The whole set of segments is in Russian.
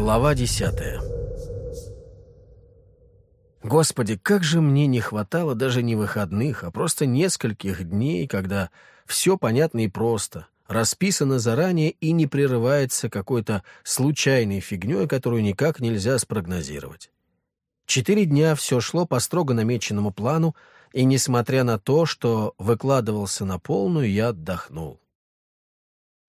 Глава десятая Господи, как же мне не хватало даже не выходных, а просто нескольких дней, когда все понятно и просто, расписано заранее и не прерывается какой-то случайной фигней, которую никак нельзя спрогнозировать. Четыре дня все шло по строго намеченному плану, и, несмотря на то, что выкладывался на полную, я отдохнул.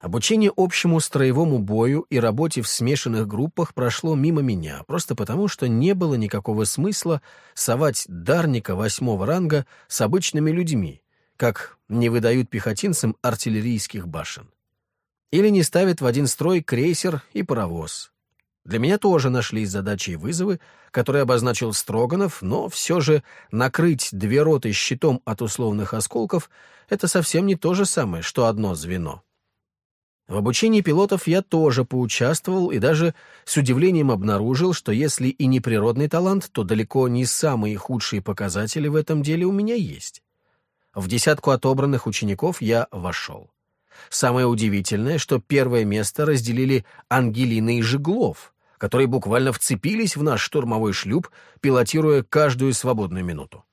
Обучение общему строевому бою и работе в смешанных группах прошло мимо меня, просто потому, что не было никакого смысла совать дарника восьмого ранга с обычными людьми, как не выдают пехотинцам артиллерийских башен. Или не ставят в один строй крейсер и паровоз. Для меня тоже нашлись задачи и вызовы, которые обозначил Строганов, но все же накрыть две роты щитом от условных осколков — это совсем не то же самое, что одно звено. В обучении пилотов я тоже поучаствовал и даже с удивлением обнаружил, что если и не природный талант, то далеко не самые худшие показатели в этом деле у меня есть. В десятку отобранных учеников я вошел. Самое удивительное, что первое место разделили Ангелина и Жеглов, которые буквально вцепились в наш штурмовой шлюп, пилотируя каждую свободную минуту.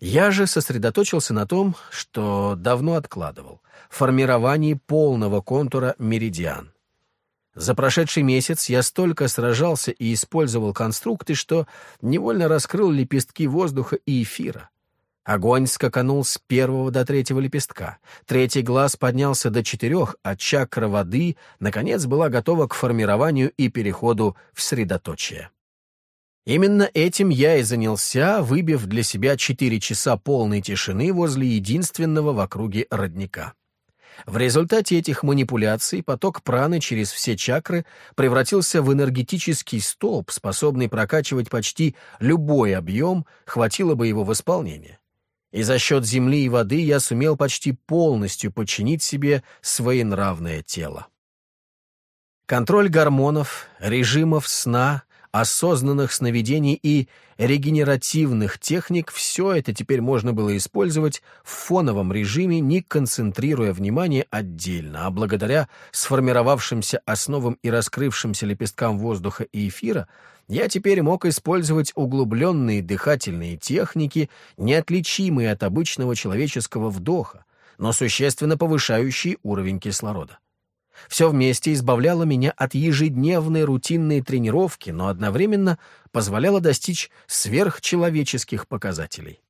Я же сосредоточился на том, что давно откладывал — формировании полного контура меридиан. За прошедший месяц я столько сражался и использовал конструкты, что невольно раскрыл лепестки воздуха и эфира. Огонь скаканул с первого до третьего лепестка, третий глаз поднялся до четырех, а чакра воды, наконец, была готова к формированию и переходу в средоточие. Именно этим я и занялся, выбив для себя четыре часа полной тишины возле единственного в округе родника. В результате этих манипуляций поток праны через все чакры превратился в энергетический столб, способный прокачивать почти любой объем, хватило бы его в исполнение. И за счет земли и воды я сумел почти полностью подчинить себе своенравное тело. Контроль гормонов, режимов сна, осознанных сновидений и регенеративных техник, все это теперь можно было использовать в фоновом режиме, не концентрируя внимание отдельно, а благодаря сформировавшимся основам и раскрывшимся лепесткам воздуха и эфира, я теперь мог использовать углубленные дыхательные техники, неотличимые от обычного человеческого вдоха, но существенно повышающие уровень кислорода. Все вместе избавляло меня от ежедневной рутинной тренировки, но одновременно позволяло достичь сверхчеловеческих показателей.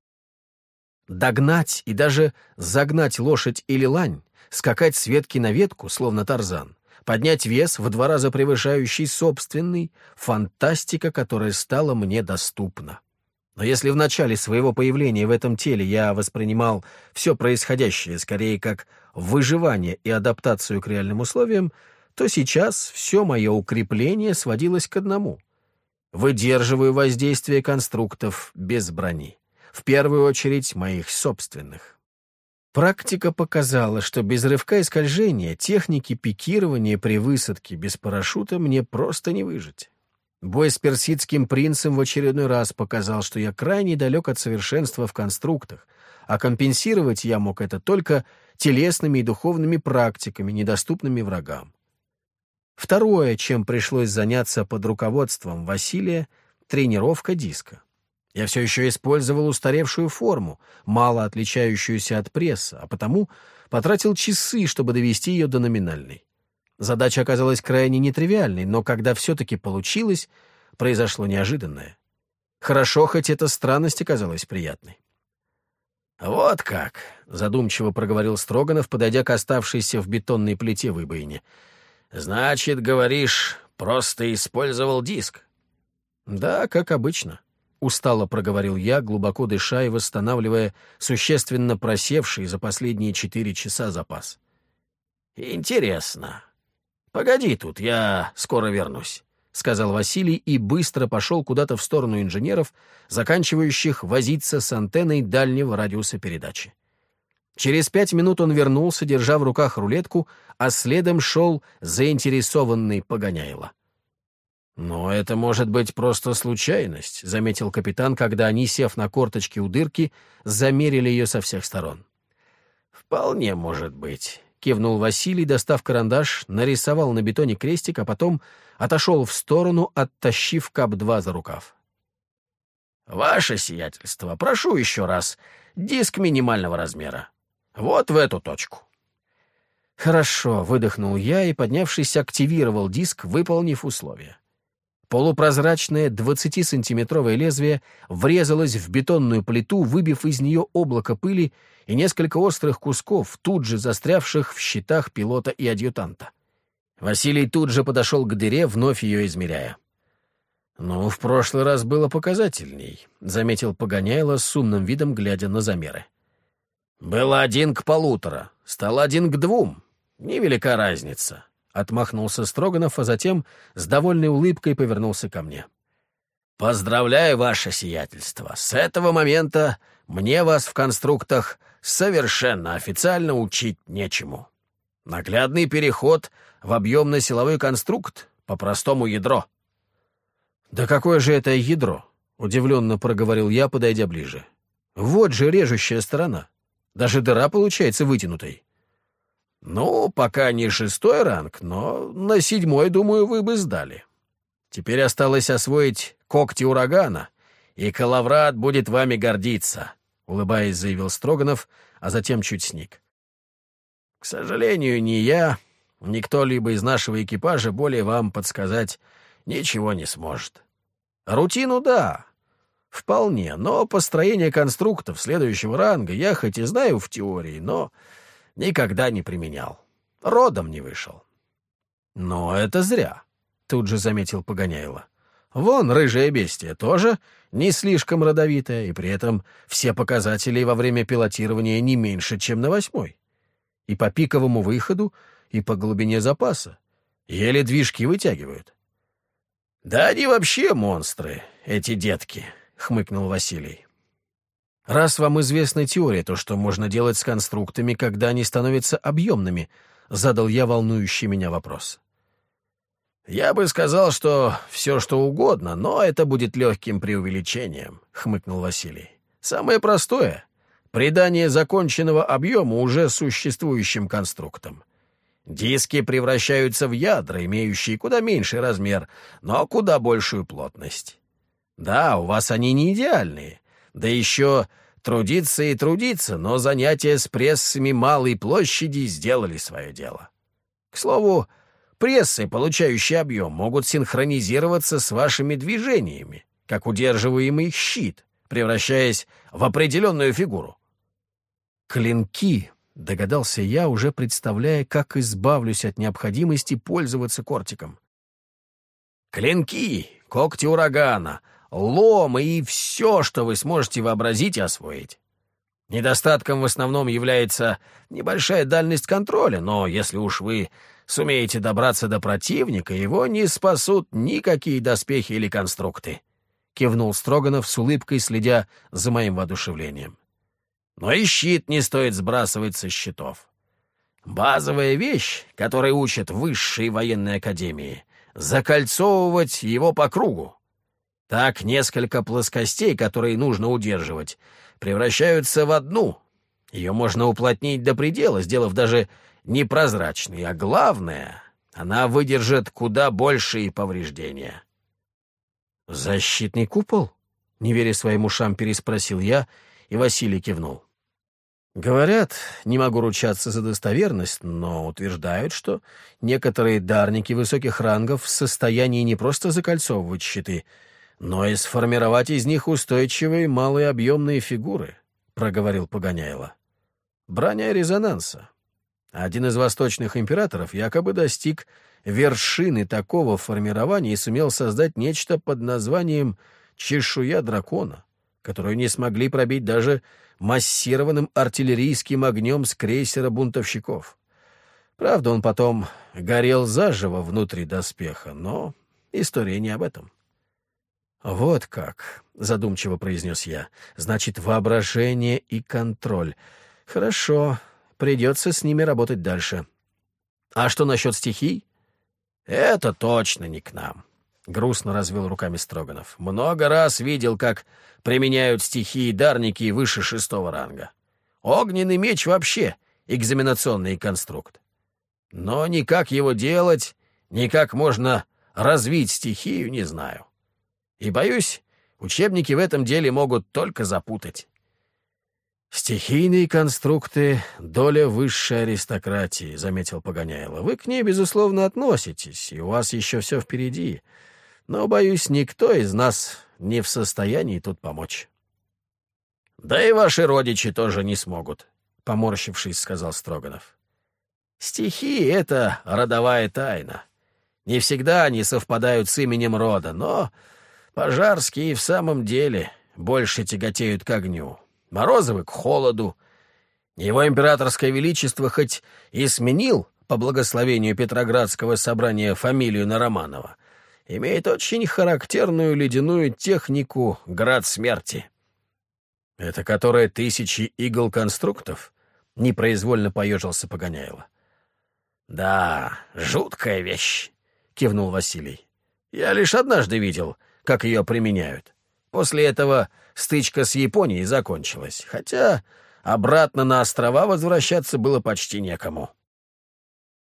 Догнать и даже загнать лошадь или лань, скакать с ветки на ветку, словно тарзан, поднять вес в два раза превышающий собственный — фантастика, которая стала мне доступна. Но если в начале своего появления в этом теле я воспринимал все происходящее скорее как выживание и адаптацию к реальным условиям, то сейчас все мое укрепление сводилось к одному. Выдерживаю воздействие конструктов без брони. В первую очередь моих собственных. Практика показала, что без рывка и скольжения техники пикирования при высадке без парашюта мне просто не выжить. Бой с персидским принцем в очередной раз показал, что я крайне далек от совершенства в конструктах, а компенсировать я мог это только телесными и духовными практиками, недоступными врагам. Второе, чем пришлось заняться под руководством Василия — тренировка диска. Я все еще использовал устаревшую форму, мало отличающуюся от пресса, а потому потратил часы, чтобы довести ее до номинальной. Задача оказалась крайне нетривиальной, но когда все-таки получилось, произошло неожиданное. Хорошо, хоть эта странность оказалась приятной. «Вот как», — задумчиво проговорил Строганов, подойдя к оставшейся в бетонной плите выбоине. «Значит, говоришь, просто использовал диск?» «Да, как обычно», — устало проговорил я, глубоко дыша и восстанавливая существенно просевший за последние четыре часа запас. «Интересно», «Погоди тут, я скоро вернусь», — сказал Василий и быстро пошел куда-то в сторону инженеров, заканчивающих возиться с антенной дальнего радиуса передачи. Через пять минут он вернулся, держа в руках рулетку, а следом шел заинтересованный Погоняйло. «Но это может быть просто случайность», — заметил капитан, когда они, сев на корточки у дырки, замерили ее со всех сторон. «Вполне может быть», —— кивнул Василий, достав карандаш, нарисовал на бетоне крестик, а потом отошел в сторону, оттащив КАП-2 за рукав. «Ваше сиятельство, прошу еще раз, диск минимального размера. Вот в эту точку». «Хорошо», — выдохнул я и, поднявшись, активировал диск, выполнив условия. Полупрозрачное 20-сантиметровое лезвие врезалось в бетонную плиту, выбив из нее облако пыли и несколько острых кусков, тут же застрявших в щитах пилота и адъютанта. Василий тут же подошел к дыре, вновь ее измеряя. «Ну, в прошлый раз было показательней», — заметил Погоняйло с умным видом, глядя на замеры. «Было один к полутора, стал один к двум. Невелика разница. — отмахнулся Строганов, а затем с довольной улыбкой повернулся ко мне. «Поздравляю, ваше сиятельство. С этого момента мне вас в конструктах совершенно официально учить нечему. Наглядный переход в объемно-силовой конструкт, по-простому ядро». «Да какое же это ядро?» — удивленно проговорил я, подойдя ближе. «Вот же режущая сторона. Даже дыра получается вытянутой». «Ну, пока не шестой ранг, но на седьмой, думаю, вы бы сдали. Теперь осталось освоить когти урагана, и Калаврат будет вами гордиться», — улыбаясь, заявил Строганов, а затем чуть сник. «К сожалению, ни я, ни кто-либо из нашего экипажа более вам подсказать ничего не сможет. Рутину — да, вполне, но построение конструктов следующего ранга я хоть и знаю в теории, но никогда не применял. Родом не вышел. Но это зря, тут же заметил Погоняйло. Вон, рыжая бестия тоже не слишком родовитая, и при этом все показатели во время пилотирования не меньше, чем на восьмой. И по пиковому выходу, и по глубине запаса. Еле движки вытягивают. «Да они вообще монстры, эти детки», — хмыкнул Василий. Раз вам известна теория, то что можно делать с конструктами, когда они становятся объемными? Задал я волнующий меня вопрос. «Я бы сказал, что все, что угодно, но это будет легким преувеличением», — хмыкнул Василий. «Самое простое — придание законченного объема уже существующим конструктам. Диски превращаются в ядра, имеющие куда меньший размер, но куда большую плотность. Да, у вас они не идеальные, да еще Трудиться и трудиться, но занятия с прессами малой площади сделали свое дело. К слову, прессы, получающие объем, могут синхронизироваться с вашими движениями, как удерживаемый щит, превращаясь в определенную фигуру. «Клинки», — догадался я, уже представляя, как избавлюсь от необходимости пользоваться кортиком. «Клинки, когти урагана, ломы и все, что вы сможете вообразить и освоить. Недостатком в основном является небольшая дальность контроля, но если уж вы сумеете добраться до противника, его не спасут никакие доспехи или конструкты», — кивнул Строганов с улыбкой, следя за моим воодушевлением. «Но и щит не стоит сбрасывать со счетов. Базовая вещь, которой учат в высшей военной академии — закольцовывать его по кругу. Так несколько плоскостей, которые нужно удерживать, превращаются в одну. Ее можно уплотнить до предела, сделав даже непрозрачной, а главное, она выдержит куда большие повреждения. «Защитный купол?» — не веря своим ушам, переспросил я, и Василий кивнул. Говорят, не могу ручаться за достоверность, но утверждают, что некоторые дарники высоких рангов в состоянии не просто закольцовывать щиты — но и сформировать из них устойчивые малые объемные фигуры, — проговорил Погоняйло. Броня резонанса. Один из восточных императоров якобы достиг вершины такого формирования и сумел создать нечто под названием «чешуя дракона», которую не смогли пробить даже массированным артиллерийским огнем с крейсера бунтовщиков. Правда, он потом горел заживо внутри доспеха, но история не об этом. «Вот как», — задумчиво произнес я. «Значит, воображение и контроль. Хорошо, придется с ними работать дальше. А что насчет стихий?» «Это точно не к нам», — грустно развел руками Строганов. «Много раз видел, как применяют стихии дарники выше шестого ранга. Огненный меч вообще экзаменационный конструкт. Но никак его делать, никак можно развить стихию, не знаю. И, боюсь, учебники в этом деле могут только запутать. «Стихийные конструкты — доля высшей аристократии», — заметил Погоняйло. «Вы к ней, безусловно, относитесь, и у вас еще все впереди. Но, боюсь, никто из нас не в состоянии тут помочь». «Да и ваши родичи тоже не смогут», — поморщившись, сказал Строганов. «Стихи — это родовая тайна. Не всегда они совпадают с именем рода, но пожарские в самом деле больше тяготеют к огню, Морозовы — к холоду. Его императорское величество хоть и сменил по благословению Петроградского собрания фамилию на Романова, имеет очень характерную ледяную технику «Град смерти». «Это которая тысячи игл-конструктов?» — непроизвольно поежился Погоняйло. «Да, жуткая вещь», — кивнул Василий. «Я лишь однажды видел, как ее применяют. После этого стычка с Японией закончилась, хотя обратно на острова возвращаться было почти некому».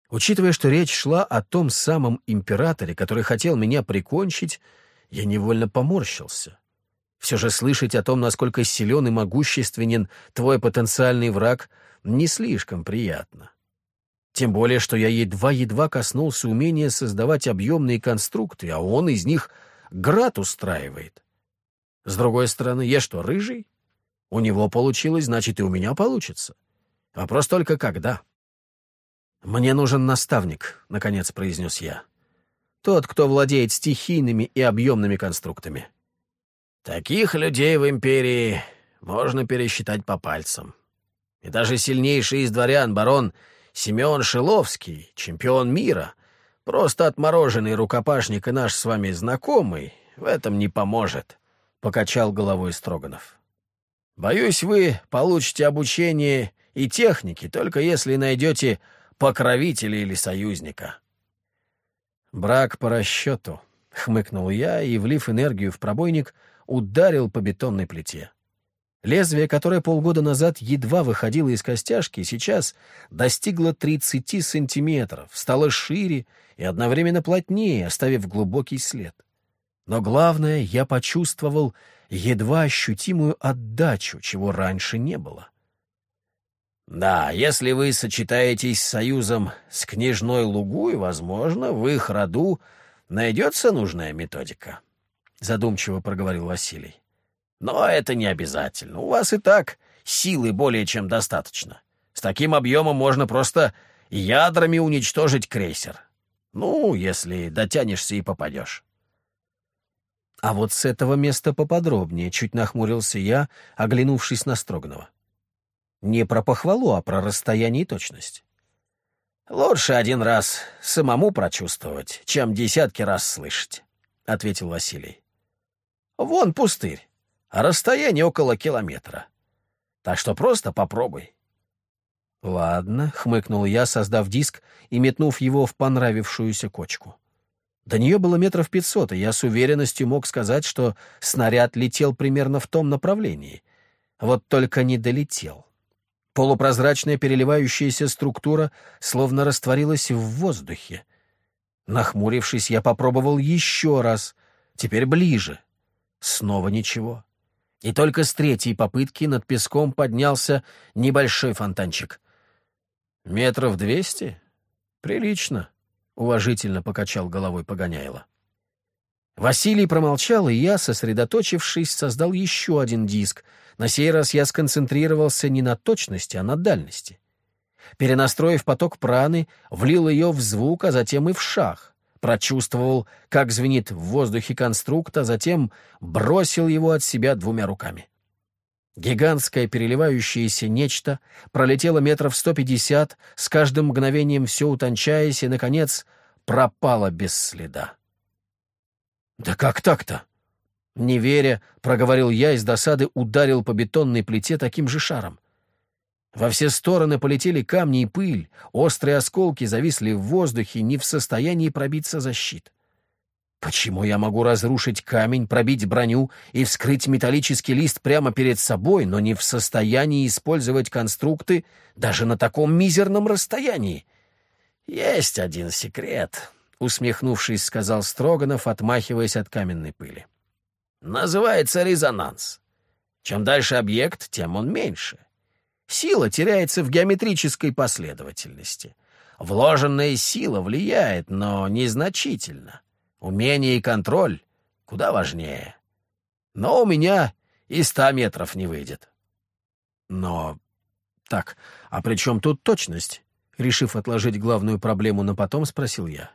Учитывая, что речь шла о том самом императоре, который хотел меня прикончить, я невольно поморщился. Все же слышать о том, насколько силен и могущественен твой потенциальный враг, не слишком приятно. Тем более, что я едва-едва коснулся умения создавать объемные конструкты, а он из них град устраивает. С другой стороны, я что, рыжий? У него получилось, значит, и у меня получится. Вопрос только когда. «Мне нужен наставник», — наконец произнес я. «Тот, кто владеет стихийными и объемными конструктами». «Таких людей в империи можно пересчитать по пальцам. И даже сильнейший из дворян, барон Семен Шиловский, чемпион мира, просто отмороженный рукопашник и наш с вами знакомый, в этом не поможет», — покачал головой Строганов. «Боюсь, вы получите обучение и техники, только если найдете покровителя или союзника». «Брак по расчету», — хмыкнул я и, влив энергию в пробойник, ударил по бетонной плите. Лезвие, которое полгода назад едва выходило из костяшки, сейчас достигло 30 сантиметров, стало шире и одновременно плотнее, оставив глубокий след. Но главное, я почувствовал едва ощутимую отдачу, чего раньше не было. «Да, если вы сочетаетесь с союзом с княжной Лугуй, возможно, в их роду найдется нужная методика», — задумчиво проговорил Василий. Но это не обязательно. У вас и так силы более чем достаточно. С таким объемом можно просто ядрами уничтожить крейсер. Ну, если дотянешься и попадешь. А вот с этого места поподробнее, чуть нахмурился я, оглянувшись на Строганова. Не про похвалу, а про расстояние и точность. «Лучше один раз самому прочувствовать, чем десятки раз слышать», — ответил Василий. «Вон пустырь а расстояние около километра. Так что просто попробуй. «Ладно», — хмыкнул я, создав диск и метнув его в понравившуюся кочку. До нее было метров пятьсот, и я с уверенностью мог сказать, что снаряд летел примерно в том направлении. Вот только не долетел. Полупрозрачная переливающаяся структура словно растворилась в воздухе. Нахмурившись, я попробовал еще раз, теперь ближе. Снова ничего. И только с третьей попытки над песком поднялся небольшой фонтанчик. «Метров двести? Прилично», — уважительно покачал головой Погоняйло. Василий промолчал, и я, сосредоточившись, создал еще один диск. На сей раз я сконцентрировался не на точности, а на дальности. Перенастроив поток праны, влил ее в звук, а затем и в шаг прочувствовал, как звенит в воздухе конструкт, а затем бросил его от себя двумя руками. Гигантское переливающееся нечто пролетело метров сто пятьдесят, с каждым мгновением все утончаясь, и, наконец, пропало без следа. «Да как так-то?» Не веря, проговорил я из досады, ударил по бетонной плите таким же шаром. Во все стороны полетели камни и пыль, острые осколки зависли в воздухе, не в состоянии пробиться за щит. Почему я могу разрушить камень, пробить броню и вскрыть металлический лист прямо перед собой, но не в состоянии использовать конструкты даже на таком мизерном расстоянии? Есть один секрет, — усмехнувшись, сказал Строганов, отмахиваясь от каменной пыли. Называется резонанс. Чем дальше объект, тем он меньше. Сила теряется в геометрической последовательности. Вложенная сила влияет, но незначительно. Умение и контроль куда важнее. Но у меня и ста метров не выйдет. Но... Так, а при чем тут точность? Решив отложить главную проблему на потом, спросил я.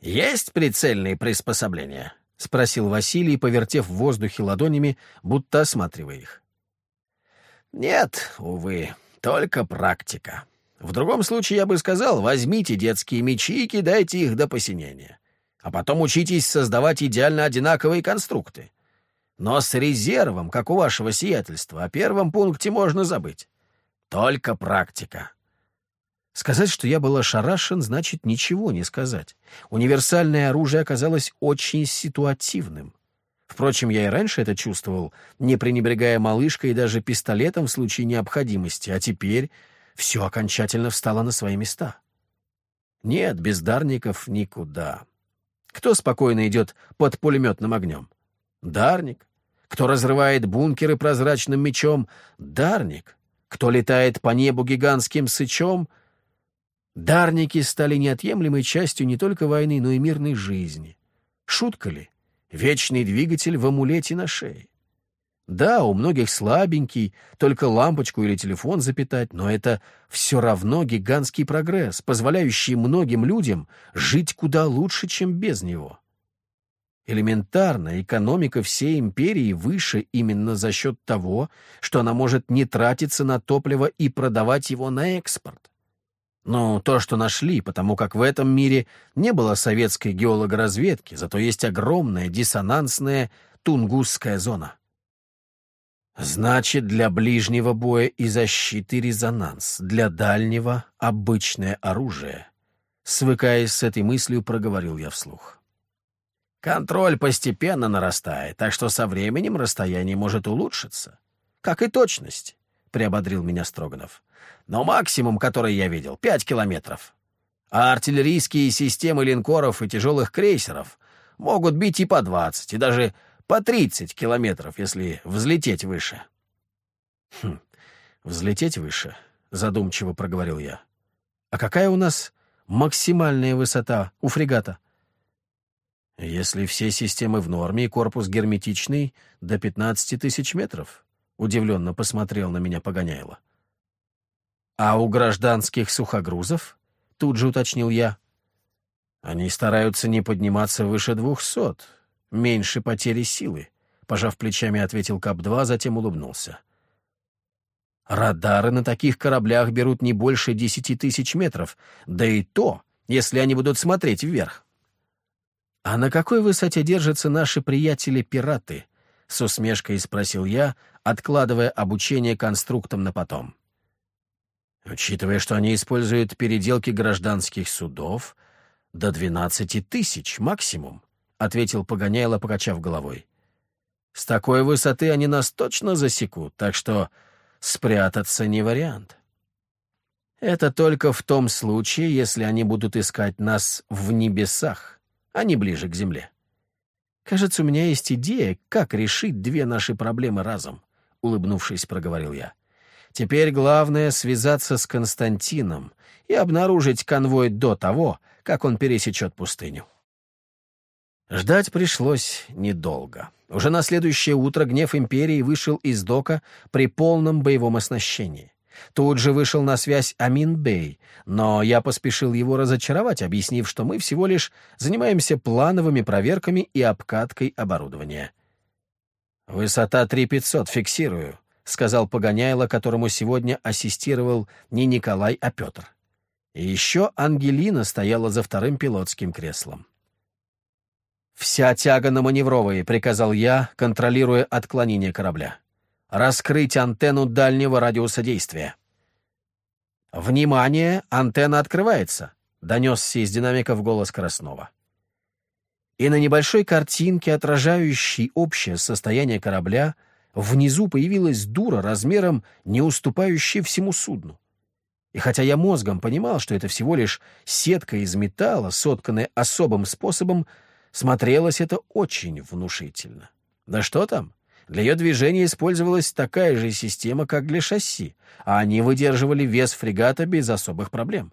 «Есть прицельные приспособления?» — спросил Василий, повертев в воздухе ладонями, будто осматривая их. «Нет, увы, только практика. В другом случае я бы сказал, возьмите детские мечи и кидайте их до посинения а потом учитесь создавать идеально одинаковые конструкты. Но с резервом, как у вашего сиятельства, о первом пункте можно забыть. Только практика. Сказать, что я был ошарашен, значит ничего не сказать. Универсальное оружие оказалось очень ситуативным. Впрочем, я и раньше это чувствовал, не пренебрегая малышкой и даже пистолетом в случае необходимости, а теперь все окончательно встало на свои места. Нет, бездарников никуда. Кто спокойно идет под пулеметным огнем? Дарник. Кто разрывает бункеры прозрачным мечом? Дарник. Кто летает по небу гигантским сычом? Дарники стали неотъемлемой частью не только войны, но и мирной жизни. Шутка ли? Вечный двигатель в амулете на шее. Да, у многих слабенький, только лампочку или телефон запитать, но это все равно гигантский прогресс, позволяющий многим людям жить куда лучше, чем без него. Элементарно, экономика всей империи выше именно за счет того, что она может не тратиться на топливо и продавать его на экспорт. Ну, то, что нашли, потому как в этом мире не было советской геологоразведки, зато есть огромная диссонансная Тунгусская зона. Значит, для ближнего боя и защиты резонанс, для дальнего — обычное оружие. Свыкаясь с этой мыслью, проговорил я вслух. Контроль постепенно нарастает, так что со временем расстояние может улучшиться. Как и точность, — приободрил меня Строганов. Но максимум, который я видел, — пять километров. А артиллерийские системы линкоров и тяжелых крейсеров могут бить и по двадцать, и даже по тридцать километров, если взлететь выше. Хм, взлететь выше, задумчиво проговорил я. А какая у нас максимальная высота у фрегата? Если все системы в норме и корпус герметичный, до пятнадцати тысяч метров, удивленно посмотрел на меня Погоняйло. А у гражданских сухогрузов? Тут же уточнил я. Они стараются не подниматься выше двухсот, меньше потери силы», — пожав плечами, ответил КАП-2, затем улыбнулся. «Радары на таких кораблях берут не больше десяти тысяч метров, да и то, если они будут смотреть вверх». «А на какой высоте держатся наши приятели-пираты?» — с усмешкой спросил я, откладывая обучение конструктам на потом. «Учитывая, что они используют переделки гражданских судов, до двенадцати тысяч максимум», — ответил Погоняйло, покачав головой. «С такой высоты они нас точно засекут, так что спрятаться не вариант. Это только в том случае, если они будут искать нас в небесах, а не ближе к земле. Кажется, у меня есть идея, как решить две наши проблемы разом», — улыбнувшись, проговорил я. «Теперь главное — связаться с Константином и обнаружить конвой до того, как он пересечет пустыню». Ждать пришлось недолго. Уже на следующее утро гнев империи вышел из дока при полном боевом оснащении. Тут же вышел на связь Амин Бей, но я поспешил его разочаровать, объяснив, что мы всего лишь занимаемся плановыми проверками и обкаткой оборудования. «Высота 3500, фиксирую», — сказал Погоняйло, которому сегодня ассистировал не Николай, а Петр. И еще Ангелина стояла за вторым пилотским креслом. «Вся тяга на маневровые», — приказал я, контролируя отклонение корабля. «Раскрыть антенну дальнего радиуса действия». «Внимание! Антенна открывается!» — донесся из динамиков голос Краснова. И на небольшой картинке, отражающей общее состояние корабля, внизу появилась дура размером, не уступающая всему судну. И хотя я мозгом понимал, что это всего лишь сетка из металла, сотканная особым способом, смотрелось это очень внушительно. Да что там? Для ее движения использовалась такая же система, как для шасси, а они выдерживали вес фрегата без особых проблем.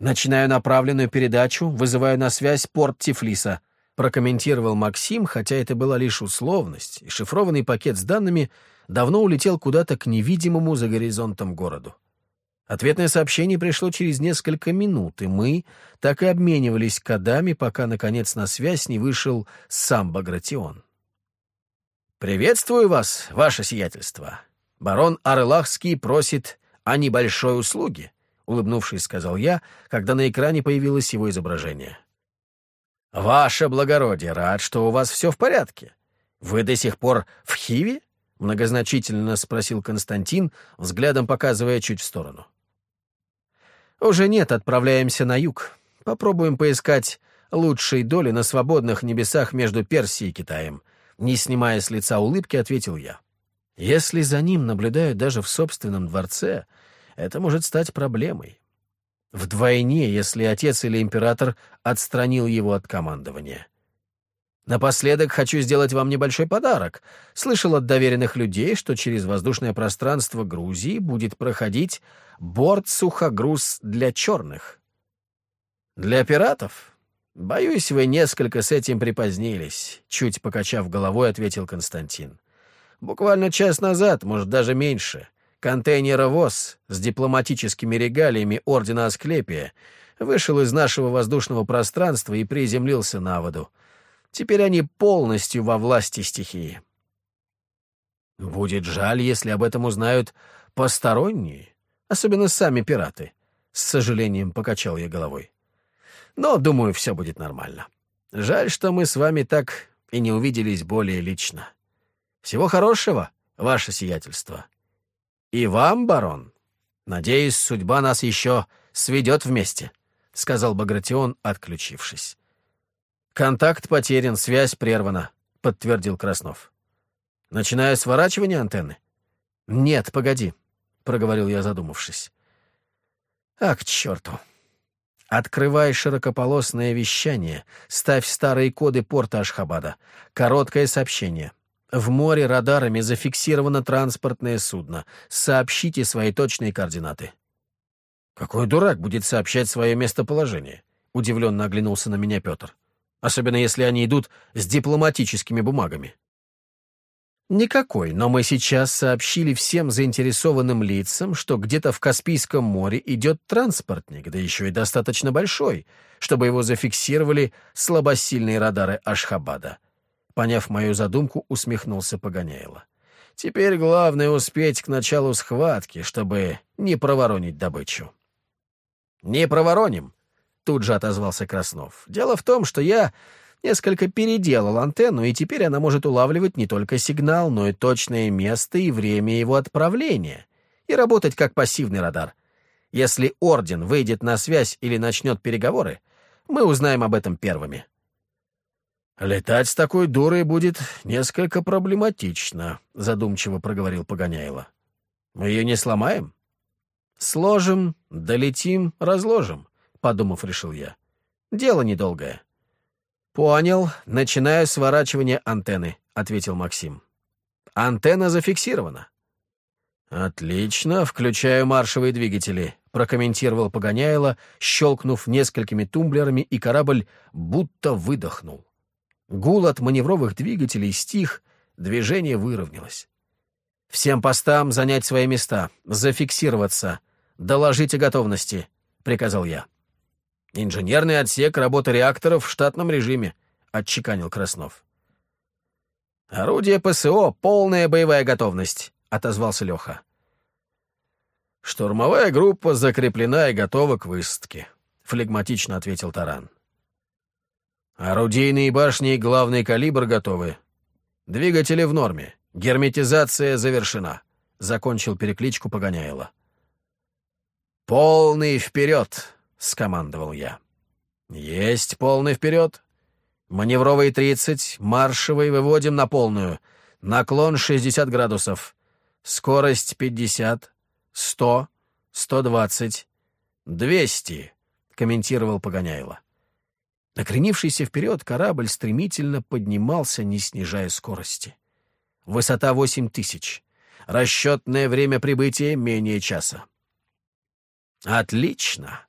«Начинаю направленную передачу, вызываю на связь порт Тифлиса», прокомментировал Максим, хотя это была лишь условность, и шифрованный пакет с данными давно улетел куда-то к невидимому за горизонтом городу. Ответное сообщение пришло через несколько минут, и мы так и обменивались кодами, пока, наконец, на связь не вышел сам Багратион. «Приветствую вас, ваше сиятельство. Барон Арлахский просит о небольшой услуге», — улыбнувшись, сказал я, когда на экране появилось его изображение. «Ваше благородие, рад, что у вас все в порядке. Вы до сих пор в Хиве?» — многозначительно спросил Константин, взглядом показывая чуть в сторону. «Уже нет, отправляемся на юг. Попробуем поискать лучшие доли на свободных небесах между Персией и Китаем», не снимая с лица улыбки, ответил я. Если за ним наблюдают даже в собственном дворце, это может стать проблемой. Вдвойне, если отец или император отстранил его от командования. Напоследок хочу сделать вам небольшой подарок. Слышал от доверенных людей, что через воздушное пространство Грузии будет проходить борт-сухогруз для черных. Для пиратов «Боюсь, вы несколько с этим припозднились», — чуть покачав головой, ответил Константин. «Буквально час назад, может, даже меньше, контейнеровоз с дипломатическими регалиями Ордена Асклепия вышел из нашего воздушного пространства и приземлился на воду. Теперь они полностью во власти стихии». «Будет жаль, если об этом узнают посторонние, особенно сами пираты», — с сожалением покачал я головой. Но, думаю, все будет нормально. Жаль, что мы с вами так и не увиделись более лично. Всего хорошего, ваше сиятельство. И вам, барон. Надеюсь, судьба нас еще сведет вместе, — сказал Багратион, отключившись. «Контакт потерян, связь прервана», — подтвердил Краснов. «Начинаю сворачивание антенны?» «Нет, погоди», — проговорил я, задумавшись. «А, к черту!» Открывай широкополосное вещание, ставь старые коды порта Ашхабада. Короткое сообщение. В море радарами зафиксировано транспортное судно. Сообщите свои точные координаты. Какой дурак будет сообщать свое местоположение? Удивленно оглянулся на меня Петр. Особенно если они идут с дипломатическими бумагами. Никакой, но мы сейчас сообщили всем заинтересованным лицам, что где-то в Каспийском море идет транспортник, да еще и достаточно большой, чтобы его зафиксировали слабосильные радары Ашхабада. Поняв мою задумку, усмехнулся Погоняйло. Теперь главное успеть к началу схватки, чтобы не проворонить добычу. «Не провороним», — тут же отозвался Краснов. «Дело в том, что я несколько переделал антенну, и теперь она может улавливать не только сигнал, но и точное место и время его отправления, и работать как пассивный радар. Если Орден выйдет на связь или начнет переговоры, мы узнаем об этом первыми. «Летать с такой дурой будет несколько проблематично», — задумчиво проговорил Погоняйло. «Мы ее не сломаем?» «Сложим, долетим, разложим», — подумав, решил я. «Дело недолгое». «Понял. Начинаю сворачивание антенны», — ответил Максим. «Антенна зафиксирована». «Отлично. Включаю маршевые двигатели», — прокомментировал Погоняйло, щелкнув несколькими тумблерами, и корабль будто выдохнул. Гул от маневровых двигателей стих, движение выровнялось. «Всем постам занять свои места, зафиксироваться, доложить о готовности», — приказал я. «Инженерный отсек, работа реакторов в штатном режиме», — отчеканил Краснов. «Орудие ПСО, полная боевая готовность», — отозвался Леха. «Штурмовая группа закреплена и готова к высадке», — флегматично ответил Таран. «Орудийные башни и главный калибр готовы. Двигатели в норме. Герметизация завершена», — закончил перекличку Погоняйло. «Полный вперед!» — скомандовал я. «Есть полный вперед!» Маневровый 30, маршевый выводим на полную. Наклон 60 градусов. Скорость 50, 100, 120, 200, комментировал Погоняйло. Накренившийся вперед корабль стремительно поднимался, не снижая скорости. Высота 8 тысяч. Расчетное время прибытия менее часа. «Отлично!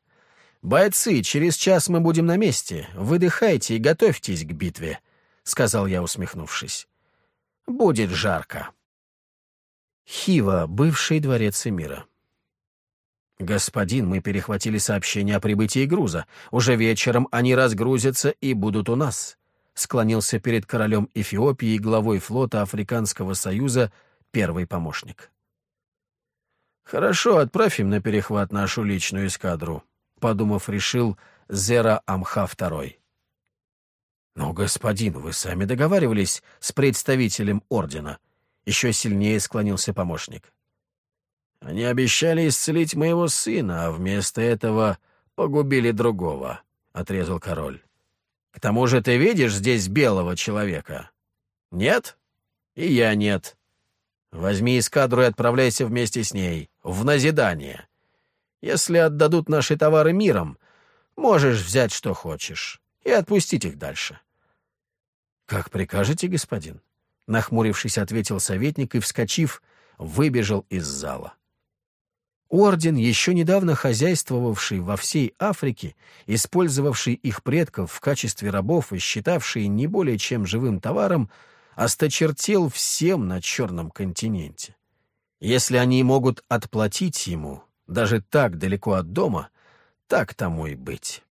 Бойцы, через час мы будем на месте. Выдыхайте и готовьтесь к битве», — сказал я, усмехнувшись. «Будет жарко». Хива, бывший дворец Эмира. «Господин, мы перехватили сообщение о прибытии груза. Уже вечером они разгрузятся и будут у нас», — склонился перед королем Эфиопии главой флота Африканского Союза первый помощник. «Хорошо, отправим на перехват нашу личную эскадру», — подумав, решил Зера Амха II. «Но, господин, вы сами договаривались с представителем ордена», — еще сильнее склонился помощник. Они обещали исцелить моего сына, а вместо этого погубили другого», — отрезал король. «К тому же ты видишь здесь белого человека?» «Нет? И я нет. Возьми эскадру и отправляйся вместе с ней, в назидание. Если отдадут наши товары миром, можешь взять, что хочешь, и отпустить их дальше». «Как прикажете, господин?» — нахмурившись, ответил советник и, вскочив, выбежал из зала. Орден, еще недавно хозяйствовавший во всей Африке, использовавший их предков в качестве рабов и считавший не более чем живым товаром, осточертел всем на Черном континенте. Если они могут отплатить ему, даже так далеко от дома, так тому и быть.